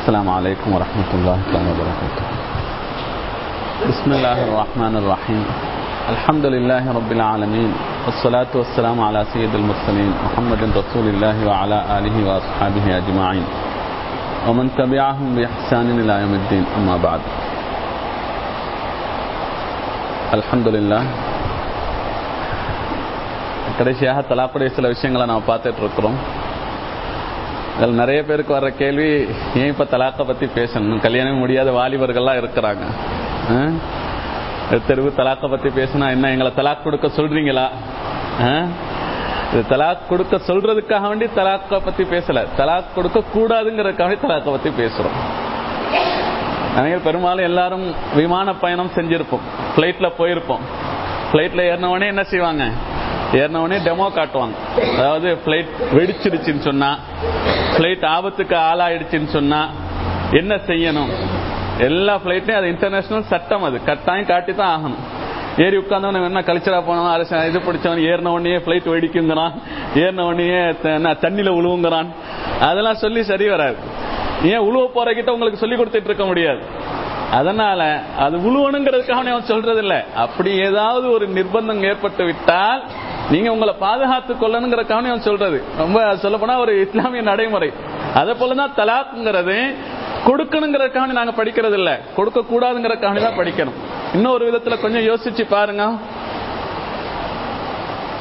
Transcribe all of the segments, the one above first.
السلام عليكم ورحمة الله تعالى وبركاته بسم الله الرحمن الرحيم الحمد لله رب العالمين والصلاة والسلام على سيد المرسلين محمد رسول الله وعلى آله وأصحابه أجمعين ومن تبعهم بإحسان إلى يوم الدين أما بعد الحمد لله கடைசியாக தலாப்புடைய சில விஷயங்களை நம்ம பார்த்துட்டு இருக்கிறோம் இதில் நிறைய பேருக்கு வர்ற கேள்வி ஏன் இப்போ தலாக்கை பற்றி பேசணும்? கல்யாணம் முடியாத வாலிபர்கள்லாம் இருக்கிறாங்க. தெருவு தலாக்கை பற்றி பேசினா என்ன எங்களை தலாக் கொடுக்க சொல்றீங்களா? தலாக் கொடுக்க சொல்றதுக்காக வேண்டி தலாக்கை பற்றி பேசல. தலாக் கொடுக்க கூடாதுங்கிறதுக்காக வேண்டி தலாக்கை பற்றி பேசுறோம். நாங்கள் பெரும்பாலும் எல்லாரும் விமான பயணம் செஞ்சிருப்போம். பிளைட்ல போயிருப்போம். ஃப்ளைட்ல ஏறினவனே என்ன செய்வாங்க? ஏறினவனே டெமோ காட்டுவாங்க. அதாவது ஃப்ளைட் வெடிச்சிருச்சுன்னு சொன்னா ஃப்ளைட் ஆபத்துக்கு ஆளாயிடுச்சுன்னு சொன்னா என்ன செய்யணும்? எல்லா ஃப்ளைட்லையும் அது இன்டர்நேஷனல் சட்டம் அது. கட்டாயம் காட்டி தான் ஆகணும். ஏறி உட்கார்ந்தவன் என்ன கழிச்சரா போனவன் அரசு இது பிடிச்சவன் ஏறின உடனே ஃபிளைட் வெடிக்குங்கிறான் ஏறின உடனே தண்ணியில உழுவுங்கிறான். அதெல்லாம் சொல்லி சரி வராது. ஏன் உழுவ போற கிட்ட உங்களுக்கு சொல்லி கொடுத்துட்டு இருக்க முடியாது? அதனால அது உழுவணுங்கிறதுக்காக அவன் சொல்றது இல்ல அப்படி ஏதாவது ஒரு நிர்பந்தம் ஏற்பட்டு விட்டால் நீங்க உங்களை பாதுகாத்துக் கொள்ளணுங்கிற கவனம் சொல்றது. ரொம்ப சொல்ல போனா ஒரு இஸ்லாமிய நடைமுறை. அதே போலதான் தலாக்குங்கிறது கொடுக்கணுங்கிறதுக்காக நாங்க படிக்கிறது இல்ல. கொடுக்க கூடாதுங்கிறதுக்காக தான் படிக்கணும். இன்னொரு விதத்துல கொஞ்சம் யோசிச்சு பாருங்க.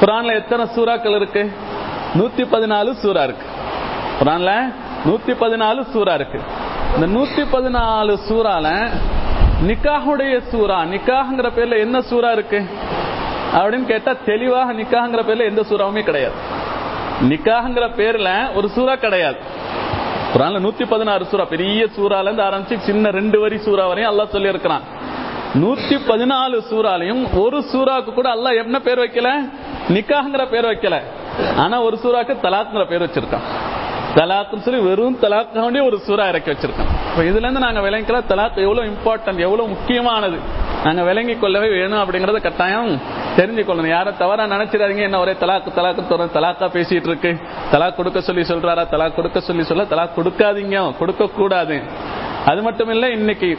குரான்ல எத்தனை சூறாக்கள் இருக்கு? நூத்தி பதினாலு சூறா இருக்கு. குரான்ல நூத்தி பதினாலு சூறா இருக்கு. இந்த நூத்தி பதினாலு சூறால நிக்காஹுடைய சூறா நிக்காஹ்ங்கிற பேர்ல என்ன சூறா இருக்கு? அப்படின்னு கேட்டா தெளிவாக நிக்காங்கிற பேர்ல எந்த சூறாவுமே கிடையாது. நிக்காங்கிற பேர்ல ஒரு சூறா கிடையாது. குரான்ல நூத்தி பதினாறு சூறா பெரிய சூறால இருந்து ஆரம்பிச்சு சின்ன ரெண்டு வரி சூறா வரையும் அல்லா சொல்லி இருக்கிறான் நூத்தி பதினாலு சூறாலையும் ஒரு சூறாக்கு கூட அல்லா என்ன பேர் வைக்கல? நிக்காங்கிற பேர் வைக்கல. ஆனா ஒரு சூறாக்கு தலாத்ங்கிற பேர் வச்சிருக்கான். தலாக்குன்னு சொல்லி வெறும் தலாக்காண்டி ஒரு சூறா இறக்கி வச்சிருக்கான். இப்போ இதுல இருந்து நாங்க விளங்கிக்கலாம் தலாக் எவ்வளவு இம்பார்ட்டன்ட் எவ்வளவு முக்கியமானது. நாங்க விளங்கி கொள்ளவே வேணும் அப்படிங்கறத கட்டாயம். தெரிஞ்சு கொள்ளணும் யாரும் தவறா நினைச்சிடாதீங்க. என்ன ஒரே தலாக்கு தலாக்கு தோற தலாக்கா பேசிட்டு இருக்கு தலாக் கொடுக்க சொல்லி சொல்றாரா? தலாக் கொடுக்க சொல்லி சொல்ல தலாக் கொடுக்காதீங்க. கொடுக்க கூடாது. அது மட்டும் இல்ல இன்னைக்கு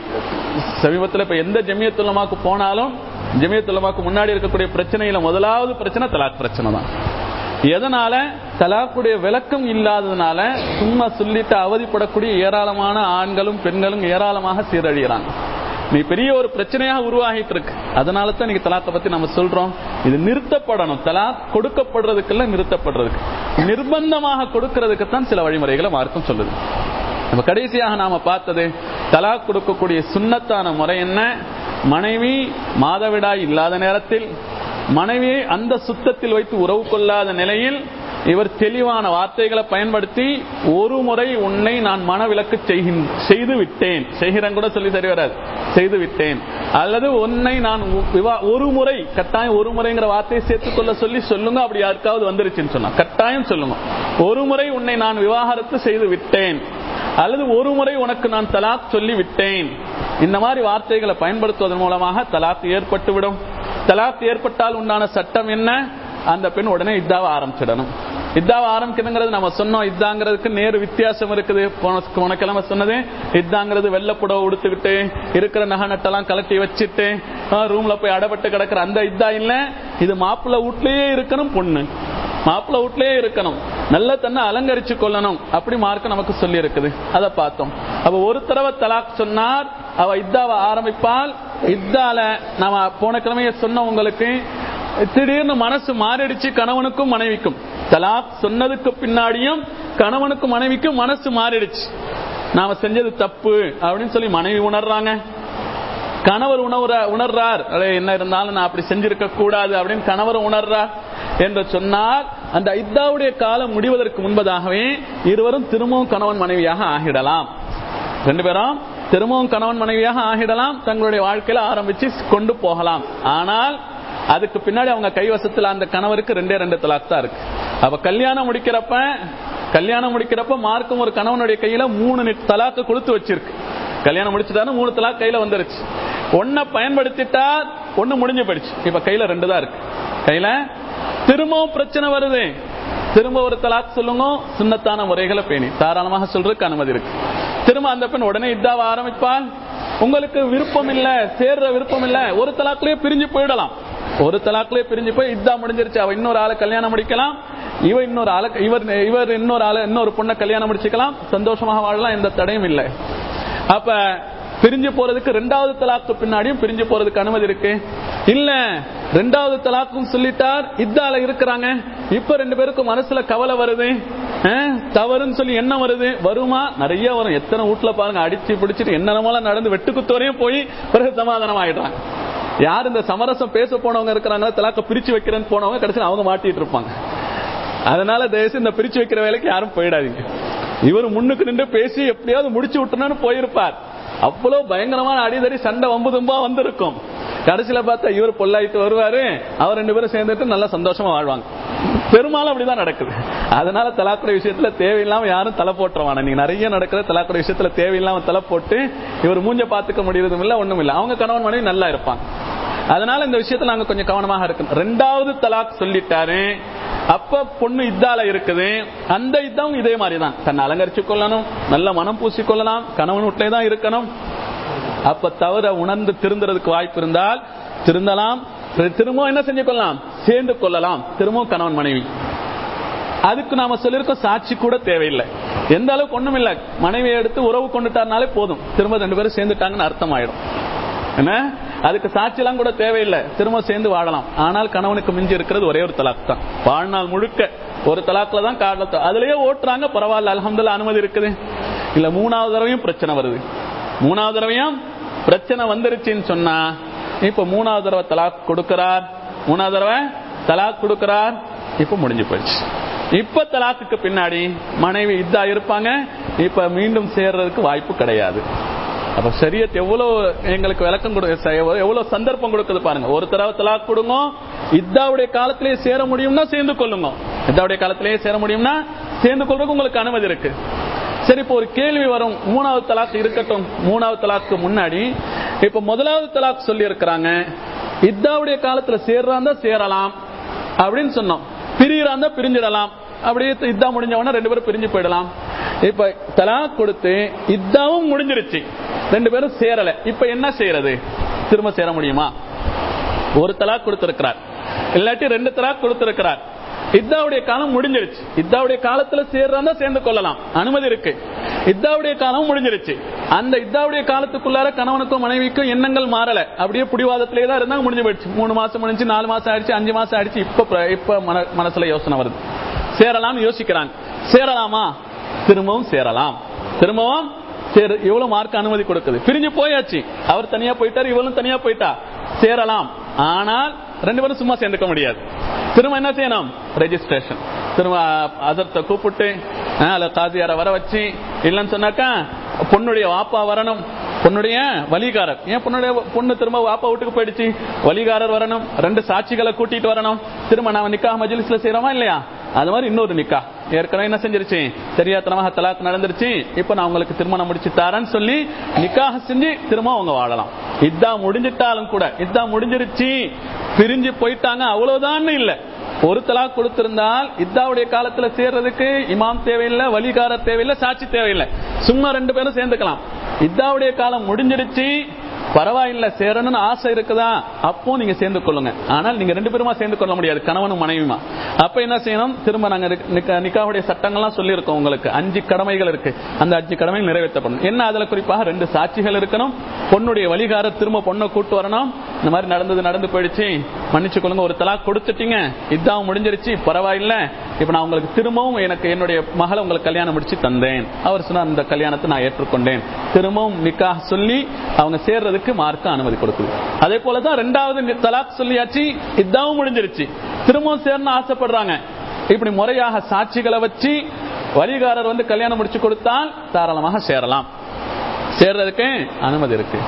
சமீபத்தில் இப்ப எந்த ஜமியத்துலமாக்கு போனாலும் ஜமியத்துலமாக்கு முன்னாடி இருக்கக்கூடிய பிரச்சனையில முதலாவது பிரச்சனை தலாக் பிரச்சனை தான். எதனால? தலாக்குடைய விளக்கம் இல்லாததுனால சும்மா சொல்லிட்டு அவதிப்படக்கூடிய ஏராளமான ஆண்களும் பெண்களும் ஏராளமாக சீரழிகிறாங்க. நீ பெரிய ஒரு பிரச்சனையாக உருவாகிட்டு இருக்கு அதனால தான் தலாத்தை பத்தி நம்ம சொல்றோம். இது நிறுத்தப்படணும். தலா கொடுக்கப்படுறதுக்கெல்லாம் நிறுத்தப்படுறதுக்கு. நிர்பந்தமாக கொடுக்கறதுக்கு தான் சில வழிமுறைகளை மார்க்கம் சொல்லுது. நம்ம கடைசியாக நாம பார்த்தது தலா கொடுக்கக்கூடிய சுண்ணத்தான முறை என்ன? மனைவி மாதவிடாய் இல்லாத நேரத்தில் மனைவியை அந்த சுத்தத்தில் வைத்து உறவு கொள்ளாத நிலையில் இவர் தெளிவான வார்த்தைகளை பயன்படுத்தி ஒரு முறை உன்னை நான் மனவிலக்கு செய்து விட்டேன் செய்கிறேன் கூட சொல்லி சரி வராது. செய்து விட்டேன் அல்லது உன்னை நான் ஒரு முறை கட்டாயம் ஒரு முறைங்கிற வார்த்தையை சேர்த்துக்கொள்ள சொல்லி சொல்லுங்க அப்படி யாருக்காவது வந்துருச்சுன்னு சொன்னா. கட்டாயம் சொல்லுங்க. ஒரு முறை உன்னை நான் விவாகரத்து செய்து விட்டேன் அல்லது ஒரு முறை உனக்கு நான் தலாக் சொல்லி விட்டேன் இந்த மாதிரி வார்த்தைகளை பயன்படுத்துவதன் மூலமாக தலாக் ஏற்பட்டு விடும் தலாக் ஏற்பட்டால் உண்டான சட்டம் என்ன? அந்த பெண் உடனே இதாவை ஆரம்பிச்சிடணும். இதாவை ஆரம்பிக்கணுங்கிறது நம்ம சொன்னோம். இதாங்கிறதுக்கு நேரு வித்தியாசம் இருக்குது. போன கிழமை சொன்னது இதாங்கிறது வெள்ளப்புடவை உடுத்துக்கிட்டு இருக்கிற நகை நட்டெல்லாம் கலட்டி வச்சுட்டு ரூம்ல போய் அடப்பட்டு கிடக்குற அந்த இதா இல்ல. இது மாப்பிள்ள வீட்லயே இருக்கணும் பொண்ணு. மாப்பிள்ள வீட்லயே இருக்கணும். நல்ல தன்னை அலங்கரிச்சு கொள்ளணும். அப்படி மார்க்க நமக்கு சொல்லி இருக்குது அதை பார்த்தோம். அப்ப ஒரு தடவை தலாக் சொன்னார். அவ இத்தாவை ஆரம்பிப்பால் இத்தால நம்ம போன கிழமைய சொன்ன உங்களுக்கு. திடீர்னு மனசு மாறிடுச்சு கணவனுக்கும் மனைவிக்கும். தலாக் சொன்னதுக்கு பின்னாடியும் கணவனுக்கும் மனைவிக்கும் மனசு மாறிடுச்சு. நாம செஞ்சது தப்பு அப்படின்னு சொல்லி மனைவி உணர்றாங்க. கணவர் உணர்ற உணர்றார். என்ன இருந்தாலும் நான் அப்படி செஞ்சிருக்க கூடாது அப்படின்னு கணவர் உணர்றார் என்று சொன்னால் அந்த இத்தாவுடைய காலம் முடிவதற்கு முன்பதாகவே இருவரும் திரும்பவும் கணவன் மனைவியாக ஆகிடலாம். ரெண்டு பேரும் திரும்பவும் கணவன் மனைவியாக ஆகிடலாம். தங்களுடைய வாழ்க்கையில ஆரம்பிச்சு கொண்டு போகலாம். ஆனால் அதுக்கு பின்னாடி அவங்க கைவசத்துல அந்த கணவருக்கு ரெண்டே ரெண்டு தலாக் தான் இருக்கு. அப்ப கல்யாணம் முடிக்கிறப்ப கல்யாணம் முடிக்கிறப்ப மார்க்கும் ஒரு கணவனுடைய கையில மூணு தலாக்கு கொடுத்து வச்சிருக்கு. கல்யாணம் முடிச்சுட்டாரு மூணு தலாக் கையில வந்துருச்சு. ஒன்ன பயன்படுத்திட்டா ஒண்ணு முடிஞ்சு போயிடுச்சு. இப்ப கையில ரெண்டு தான் இருக்கு. கையில திரும்பவும் பிரச்சனை வருது. திரும்ப ஒரு தலாக் சொல்லுங்க சுண்ணத்தான முறைகளை பேணி. தாராளமாக சொல்றதுக்கு அனுமதி இருக்கு. திரும்ப அந்த பெண் உடனே இதாவ ஆரம்பிப்பால் உங்களுக்கு விருப்பம் இல்ல சேர்ற விருப்பம் இல்ல ஒரு தலாக்குலயே பிரிஞ்சு போயிடலாம். ஒரு தலாக்குலயே பிரிஞ்சு போய் இதா முடிஞ்சிருச்சு. அவ இன்னொரு ஆளை கல்யாணம் முடிக்கலாம். இவ இன்னொரு ஆளை இவர் இவர் இன்னொரு ஆளை இன்னொரு பொண்ணை கல்யாணம் முடிச்சுக்கலாம். சந்தோஷமாக வாழலாம் எந்த தடையும் இல்லை. அப்ப பிரிஞ்சு போறதுக்கு ரெண்டாவது தலாக்கு பின்னாடியும் பிரிஞ்சு போறதுக்கு அனுமதி இருக்கு. இல்ல ரெண்டாவது தலாக்கும் சொல்லிட்டார் இதால இருக்கிறாங்க. இப்ப ரெண்டு பேருக்கும் மனசுல கவலை வருது. தவறுன்னு சொல்லி என்ன வருது. வருமா? நிறைய வரும். எத்தனை வீட்டுல பாருங்க அடிச்சு பிடிச்சிட்டு என்னென்னமோலாம் நடந்து வெட்டுக்குத்தோரையும் போய் பிறகு சமாதானம் ஆயிடுறாங்க யார் இந்த சமரசம் பேச போனவங்க இருக்கிறாங்களோ தலாக்க பிரிச்சு வைக்கிறேன்னு போனவங்க கடைசியில் அவங்க மாட்டிட்டு இருப்பாங்க. அதனால தயவுசு இந்த பிரிச்சு வைக்கிற வேலைக்கு யாரும் போயிடாதீங்க. இவர் முன்னுக்கு நின்று பேசி எப்படியாவது முடிச்சு விட்டணும்னு போயிருப்பார். அவ்வளவு பயங்கரமான அடிதடி சண்டை வம்பு தும்பா வந்திருக்கும். கடைசியில பார்த்தா இவர் பொல்லாயிட்டு வருவாரு. அவர் ரெண்டு பேரும் சேர்ந்துட்டு நல்லா சந்தோஷமா வாழ்வாங்க. பெரும்பாலும் அப்படிதான் நடக்குது. அதனால தலாக்குடைய விஷயத்துல தேவையில்லாம யாரும் தலை போட்டுருவாங்க நீங்க நிறைய நடக்கிற தலாக்குடைய விஷயத்துல தேவையில்லாம தலை போட்டு இவர் மூஞ்ச பாத்துக்க முடியறதும் இல்ல ஒண்ணும் இல்ல. அவங்க கணவன் மனைவி நல்லா இருப்பாங்க. அதனால இந்த விஷயத்துல நாங்க கொஞ்சம் கவனமாக இருக்கணும். ரெண்டாவது தலாக் சொல்லிட்டாரு. அப்ப பொண்ணு இத்தால இருக்குது. அந்த இதாவும் இதே மாதிரிதான். தன்னை அலங்கரிச்சு கொள்ளணும் நல்ல மனம் பூசி கொள்ளலாம் கணவன் வீட்டிலே தான் இருக்கணும். அப்ப தவிர உணர்ந்து திருந்துறதுக்கு வாய்ப்பு இருந்தால் திருந்தலாம். திரும்பவும் என்ன செஞ்சு கொள்ளலாம்? சேர்ந்து கொள்ளலாம். திரும்பவும் கணவன் மனைவி. அதுக்கு நாம சொல்லிருக்கோம் சாட்சி கூட தேவையில்லை. எந்த அளவுக்கு ஒண்ணும் இல்ல மனைவியை எடுத்து உறவு கொண்டுட்டாருனாலே போதும். திரும்ப ரெண்டு பேரும் சேர்ந்துட்டாங்கன்னு அர்த்தம் ஆயிடும் என்ன? அதுக்கு சாட்சியெல்லாம் கூட தேவையில்லை. திரும்ப சேர்ந்து வாழலாம். ஆனால் கணவனுக்கு மிஞ்சி இருக்கிறது ஒரே ஒரு தலாக் தான். வாழ்நாள் முழுக்க ஒரு தலாக்ல தான் காரணத்தை. அதுலயே ஓட்டுறாங்க. பரவாயில்ல அலமதுல அனுமதி இருக்குது. இல்ல மூணாவது தடவையும் பிரச்சனை வருது. மூணாவது தடவையும் பிரச்சனை வந்துருச்சுன்னு சொன்னா இப்ப மூணாவது தடவை தலாக் கொடுக்கிறார். மூணாவது தடவை தலாக் கொடுக்கிறார். இப்ப முடிஞ்சு போயிடுச்சு. இப்ப தலாக்குக்கு பின்னாடி மனைவி இதா இருப்பாங்க. இப்ப மீண்டும் சேர்றதுக்கு வாய்ப்பு கிடையாது. அப்ப சரியத் எவ்வளவு எங்களுக்கு விளக்கம் கொடு எவ்வளவு சந்தர்ப்பம் கொடுக்குது பாருங்க. ஒரு தடவை தலாக் கொடுங்க. இதாவுடைய காலத்திலேயே சேர முடியும்னா சேர்ந்து கொள்ளுங்க. இதாவுடைய காலத்திலேயே சேர முடியும்னா சேர்ந்து கொள்றதுக்கு உங்களுக்கு அனுமதி இருக்கு. சரி இப்போ ஒரு கேள்வி வரும். மூணாவது தலாக் இருக்கட்டும். மூணாவது தலாக்கு முன்னாடி இப்ப முதலாவது தலாக் சொல்லி இருக்கிறாங்க இத்தாவுடைய காலத்துல சேர்றாந்தா சேரலாம் அப்படின்னு சொன்னோம். பிரியறாந்தா பிரிஞ்சிடலாம். அப்படியே இதா முடிஞ்சவன ரெண்டு பேரும் பிரிஞ்சு போயிடலாம். இப்ப தலா கொடுத்து இதாவும் முடிஞ்சிருச்சு. ரெண்டு பேரும் சேரல. இப்ப என்ன செய்யறது? திரும்ப சேர முடியுமா? ஒரு தலா கொடுத்திருக்கிறார். இல்லாட்டி ரெண்டு தலா கொடுத்திருக்கிறார். இத்தாவுடைய காலம் முடிஞ்சிருச்சு. இத்தாவுடைய காலத்துல சேர்றதா சேர்ந்து கொள்ளலாம். அனுமதி இருக்கு. இத்தாவுடைய காலம் முடிஞ்சிருச்சு. அந்த இத்தாவுடைய காலத்துக்குள்ளார கணவனுக்கும் மனைவிக்கும் எண்ணங்கள் மாறல. அப்படியே புடிவாதத்திலே தான் இருந்தாங்க முடிஞ்சு போயிடுச்சு. மூணு மாசம் முடிஞ்சு நாலு மாசம் ஆயிடுச்சு அஞ்சு மாசம் ஆயிடுச்சு. இப்ப இப்ப மனசுல யோசனை வருது. சேரலாம் யோசிக்கிறாங்க. சேரலாமா? திரும்பவும் சேரலாம். திரும்பவும் சேர இவ்வளவு மார்க் அனுமதி கொடுக்குது. பிரிஞ்சு போயாச்சு. அவர் தனியா போயிட்டார் இவளும் தனியா போயிட்டா. சேரலாம். ஆனால் ரெண்டு பேரும் சும்மா சேர்ந்துக்க முடியாது. திரும்ப என்ன செய்யணும்? ரெஜிஸ்ட்ரேஷன் திரும்ப அதர்த்த கூப்பிட்டு அல்ல காதியார வர வச்சு இல்லைன்னு சொன்னாக்கா பொண்ணுடைய வாப்பா வரணும். பொண்ணுடைய வலிகாரர். ஏன் பொண்ணுடைய பொண்ணு திரும்ப வாப்பா வீட்டுக்கு போயிடுச்சு? வலிகாரர் வரணும். ரெண்டு சாட்சிகளை கூட்டிட்டு வரணும். திரும்ப நாம நிக்கா மஜிலிஸ்ல செய்யறோமா இல்லையா? அது மாதிரி இன்னொரு நிக்கா. ஏற்கனவே என்ன செஞ்சிருச்சு? தெரியாத்தனமாக தலாக் நடந்துருச்சு. இப்ப நான் உங்களுக்கு திருமணம் முடிச்சு தரேன்னு சொல்லி நிக்காக செஞ்சு திரும்ப அவங்க வாழலாம். இதா முடிஞ்சிட்டாலும் கூட இதா முடிஞ்சிருச்சு பிரிஞ்சு போயிட்டாங்க அவ்வளவுதான் இல்ல. ஒரு தலாக் கொடுத்திருந்தால் இத்தாவுடைய காலத்துல சேர்றதுக்கு இமாம் தேவையில்லை வழிகார தேவையில்லை சாட்சி தேவையில்லை. சும்மா ரெண்டு பேரும் சேர்ந்துக்கலாம். இத்தாவுடைய காலம் முடிஞ்சிருச்சு பரவாயில்ல சேரணும்னு ஆசை இருக்குதா? அப்போ நீங்க சேர்ந்து கொள்ளுங்க. ஆனால் நீங்க ரெண்டு பேருமா சேர்ந்து கொள்ள முடியாது கணவனும் மனைவியுமா? அப்ப என்ன செய்யணும்? திரும்ப நாங்க நிக்காவுடைய சட்டங்கள்லாம் சொல்லி இருக்கோம் உங்களுக்கு. அஞ்சு கடமைகள் இருக்கு. அந்த அஞ்சு கடமைகள் நிறைவேற்றப்படணும். என்ன அதுல குறிப்பாக ரெண்டு சாட்சிகள் இருக்கணும்? பொண்ணுடைய வழிகார திரும்ப பொண்ணை கூட்டு வரணும். இந்த மாதிரி நடந்தது நடந்து போயிடுச்சு. மன்னிச்சு கொள்ளுங்க ஒரு தலாக் கொடுத்துட்டீங்க. இதான் முடிஞ்சிருச்சு. பரவாயில்ல. இப்ப நான் உங்களுக்கு திரும்பவும் எனக்கு என்னுடைய மகளை உங்களுக்கு கல்யாணம் முடிச்சு தந்தேன். அவர் சொன்னார் அந்த கல்யாணத்தை நான் ஏற்றுக்கொண்டேன். திரும்பவும் நிக்கா சொல்லி அவங்க சேர்றதுக்கு மார்க்க அனுமதி கொடுக்குது. அதே போலதான் ரெண்டாவது தலாக் சொல்லியாச்சு இதாவும் முடிஞ்சிருச்சு. திரும்பவும் சேரணும் ஆசைப்படுறாங்க. இப்படி முறையாக சாட்சிகளை வச்சு வழிகாரர் வந்து கல்யாணம் முடிச்சு கொடுத்தால் தாராளமாக சேரலாம். சேர்றதுக்கு அனுமதி இருக்கு.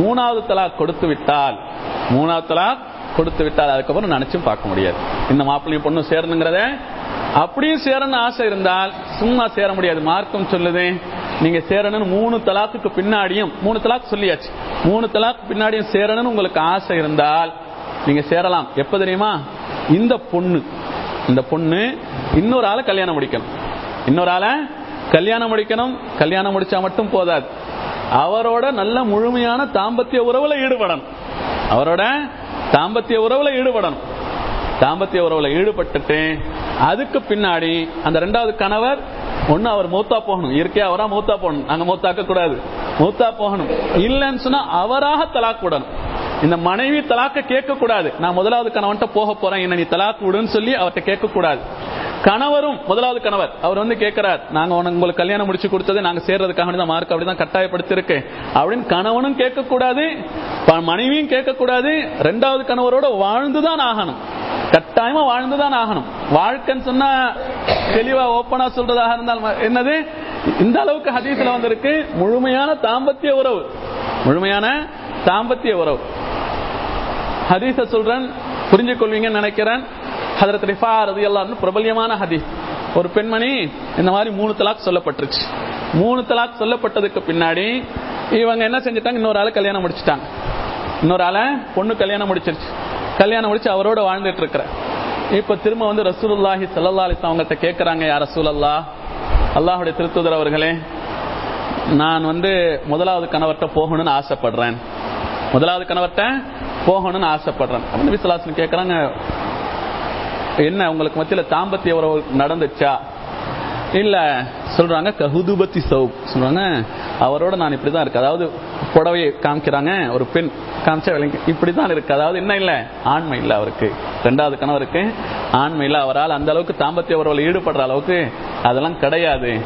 மூணாவது தலாக் கொடுத்து விட்டால் மூணாவது தலாக் கொடுத்து விட்டால் அதுக்கப்புறம் நினைச்சும் பார்க்க முடியாது. இந்த மாப்பிள்ளையும் பொண்ணு சேரணுங்கிறத அப்படியும் சேரணும்னு ஆசை இருந்தால் சும்மா சேர முடியாது. மார்க்கம் சொல்லுது நீங்க சேரணும்னு மூணு தலாக்குக்கு பின்னாடியும் மூணு தலாக் சொல்லியாச்சு. மூணு தலாக்கு பின்னாடியும் சேரணும்னு உங்களுக்கு ஆசை இருந்தால் நீங்க சேரலாம். எப்ப தெரியுமா? இந்த பொண்ணு. இந்த பொண்ணு இன்னொரு ஆளை கல்யாணம் முடிக்கணும். இன்னொரு ஆளை கல்யாணம் முடிக்கணும். கல்யாணம் முடிச்சா மட்டும் போதாது. அவரோட நல்ல முழுமையான தாம்பத்திய உறவுல ஈடுபடணும். அவரோட தாம்பத்திய உறவுல ஈடுபடணும். தாம்பத்திய உறவுல ஈடுபட்டுட்டு அதுக்கு பின்னாடி அந்த ரெண்டாவது கணவர் ஒண்ணு அவர் மூத்தா போகணும். இயற்கையா அவரா மூத்தா போகணும். நாங்க மூத்தாக்க கூடாது. மூத்தா போகணும். இல்லைன்னு சொன்னா அவராக தலாக் விடணும். இந்த மனைவி தலாக்க கேட்க கூடாது. நான் முதலாவது கணவன்ட்ட போக போறேன். என்ன நீ தலாக் விடுன்னு சொல்லி அவர்கிட்ட கேட்க கூடாது. கணவரும் முதலாவது கணவர். அவர் வந்து கேட்கிறார் நாங்க உனக்கு உங்களுக்கு கல்யாணம் முடிச்சு கொடுத்தது நாங்க சேர்றதுக்காக தான் மார்க் அப்படிதான் கட்டாயப்படுத்திருக்கு அப்படின்னு கணவனும் கேட்க கூடாது மனைவியும் கேட்க கூடாது. ரெண்டாவது கணவரோட வாழ்ந்துதான் ஆகணும். கட்டாயமா வாழ்ந்துதான் ஆகணும். வாழ்க்கைன்னு சொன்னா தெளிவா ஓப்பனா சொல்றதாக இருந்தால் என்னது? இந்த அளவுக்கு ஹதீஸ்ல வந்திருக்கு. முழுமையான தாம்பத்திய உறவு. முழுமையான தாம்பத்திய உறவு. ஹதீஸ சொல்றேன் புரிஞ்சு கொள்வீங்கன்னு நினைக்கிறேன். ஹதரத் ரிஃபா ரதி எல்லாரும் பிரபல்யமான ஹதீஸ். ஒரு பெண்மணி இந்த மாதிரி மூணு தலாக் சொல்லப்பட்டுருச்சு. மூணு தலாக் சொல்லப்பட்டதுக்கு பின்னாடி இவங்க என்ன செஞ்சுட்டாங்க? இன்னொரு ஆளை கல்யாணம் முடிச்சுட்டாங்க. இன்னொரு ஆளை பொண்ணு கல்யாணம் முடிச்சிருச்சு. கல்யாணம் முடிச்சு அவரோட வாழ்ந்துட்டு இருக்கிற இப்ப திரும்ப வந்து ரசூலுல்லாஹி சல்லா அலிஸ் அவங்கள்ட்ட கேட்கறாங்க யார் ரசூலல்லா அல்லாஹுடைய திருத்துதர் அவர்களே நான் வந்து முதலாவது கணவர்கிட்ட போகணும்னு ஆசைப்படுறேன். முதலாவது கணவர்கிட்ட போகணும்னு ஆசைப்படுறேன். நபி சொல்லாசன் கேட்கறாங்க என்ன உங்களுக்கு மத்தியில தாம்பத்திய உறவு நடந்துச்சா? இல்ல. சொல்றாங்க கஹுதுபத்தி சவுப் சொல்றாங்க அவரோட நான் இப்படிதான் இருக்கு அதாவது புடவையை காமிக்கிறாங்க ஒரு பெண். காமிச்சா விளங்கி இப்படிதான் இருக்கு. அதாவது என்ன இல்ல. ஆண்மை இல்ல அவருக்கு. ரெண்டாவது கணவருக்கு ஆண்மை இல்ல. அவரால் அந்த அளவுக்கு தாம்பத்திய உறவுல ஈடுபடுற அளவுக்கு அதெல்லாம் கிடையாது.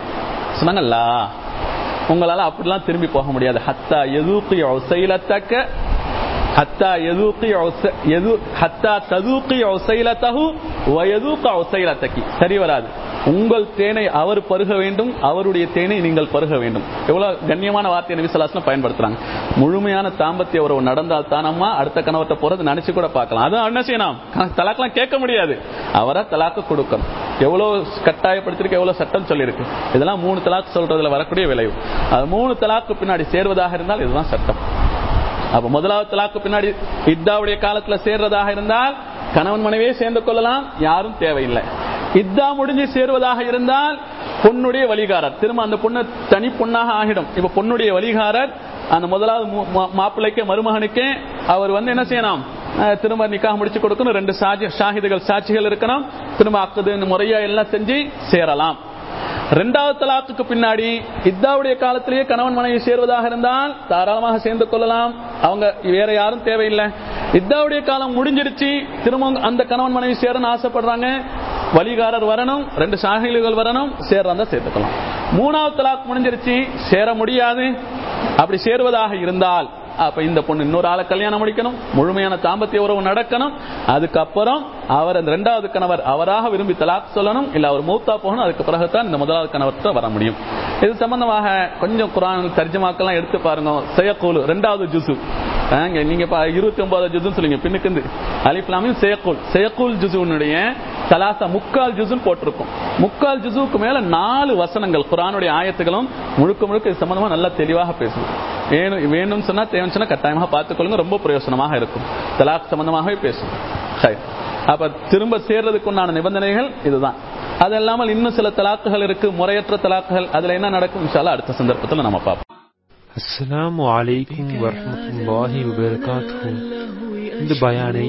சொன்னாங்கல்ல? உங்களால அப்படிலாம் திரும்பி போக முடியாது. ஹத்தா எதுக்கு செயலத்தக்க ஹத்தா எதுக்கு எது ஹத்தா ததுக்கு ஒசைலத்தகு வயதுக்கு ஒசைலத்தக்கி சரி வராது. உங்கள் தேனை அவர் பருக வேண்டும் அவருடைய தேனை நீங்கள் பருக வேண்டும். எவ்வளவு கண்ணியமான வார்த்தையை நபிசலாசனம் பயன்படுத்துறாங்க. முழுமையான தாம்பத்திய உறவு நடந்தால் தானம்மா அடுத்த கணவர்கிட்ட போறது நினைச்சு கூட பார்க்கலாம். அதான் என்ன செய்யணும்? தலாக்கெல்லாம் கேட்க முடியாது. அவரா தலாக்கு கொடுக்கணும். எவ்வளவு கட்டாயப்படுத்திருக்கு எவ்வளவு சட்டம் சொல்லியிருக்கு. இதெல்லாம் மூணு தலாக்கு சொல்றதுல வரக்கூடிய விளைவு. அது மூணு தலாக்கு பின்னாடி சேர்வதாக இருந்தால் இதுதான் சட்டம். அப்ப முதலாவது தலாக்கு பின்னாடி இத்தாவுடைய காலத்துல சேர்றதாக இருந்தால் கணவன் மனைவியே சேர்ந்து கொள்ளலாம் யாரும் தேவையில்லை. இத்தா முடிஞ்சு சேருவதாக இருந்தால் பொண்ணுடைய வழிகாரர் திரும்ப அந்த பொண்ணு தனி பொண்ணாக ஆகிடும். இப்ப பொண்ணுடைய வழிகாரர் அந்த முதலாவது மாப்பிள்ளைக்கு மருமகனுக்கு அவர் வந்து என்ன செய்யணும்? திரும்ப நிக்காக முடிச்சு கொடுக்கணும். ரெண்டு ஷாஹிதுகள் சாட்சிகள் இருக்கணும். திரும்ப அக்குது முறையா எல்லாம் செஞ்சு சேரலாம். ரெண்டாவது தலாத்துக்கு பின்னாடி இத்தாவுடைய காலத்திலேயே கணவன் மனைவி சேர்வதாக இருந்தால் தாராளமாக சேர்ந்து கொள்ளலாம். அவங்க வேற யாரும் தேவையில்லை. இத்தாவுடைய காலம் முடிஞ்சிருச்சு. திரும்ப அந்த கணவன் மனைவி சேரன்னு ஆசைப்படுறாங்க. வழிகாரர் வரணும் ரெண்டு சாகிலுகள் வரணும் சேர்றதா சேர்த்துக்கலாம். மூணாவது தலாக் முடிஞ்சிருச்சு சேர முடியாது. அப்படி சேருவதாக இருந்தால் அப்ப இந்த பொண்ணு இன்னொரு ஆளை கல்யாணம் முடிக்கணும் முழுமையான தாம்பத்திய உறவு நடக்கணும். அதுக்கப்புறம் அவர் அந்த ரெண்டாவது கணவர் அவராக விரும்பி தலாக் சொல்லணும் இல்ல அவர் மூத்தா போகணும் அதுக்கு பிறகுதான் இந்த முதலாவது கணவர்கிட்ட வர முடியும். இது சம்பந்தமாக கொஞ்சம் குரான் தர்ஜமாக்கெல்லாம் எடுத்து பாருங்க. செயக்கூலு ரெண்டாவது ஜுசு நீங்க இருபத்தி ஒன்பதாவது ஜுசுன்னு சொல்லுங்க பின்னுக்கு அலிப்லாமையும் செயக்கூல். செயக்கூல் ஜுசுனுடைய சலாசா முக்கால் ஜுசுன்னு போட்டிருக்கும். முக்கால் ஜுசுக்கு மேல நாலு வசனங்கள் குரானுடைய ஆயத்துகளும் முழுக்க முழுக்க இது சம்பந்தமா நல்லா தெளிவாக பேசணும் வேணும் வேணும்னு சொன்னா தேவைன்னு சொன்னா கட்டாயமாக பார்த்துக்கொள்ளுங்க ரொம்ப பிரயோசனமாக இருக்கும். தலாக் சம்பந்தமாகவே பேசும். அப்ப திரும்ப சேர்றதுக்கு உண்டான நிபந்தனைகள் இதுதான். அது இல்லாமல் இன்னும் சில தலாக்குகள் இருக்கு முறையற்ற தலாக்குகள். அதுல என்ன நடக்கும்? இன்ஷால்லா அடுத்த சந்தர்ப்பத்தில் நம்ம பார்ப்போம். அஸ்லாம் வலைக்கும் வரமத்துல்லாஹி வபரகாத்துஹு. இந்த பயானை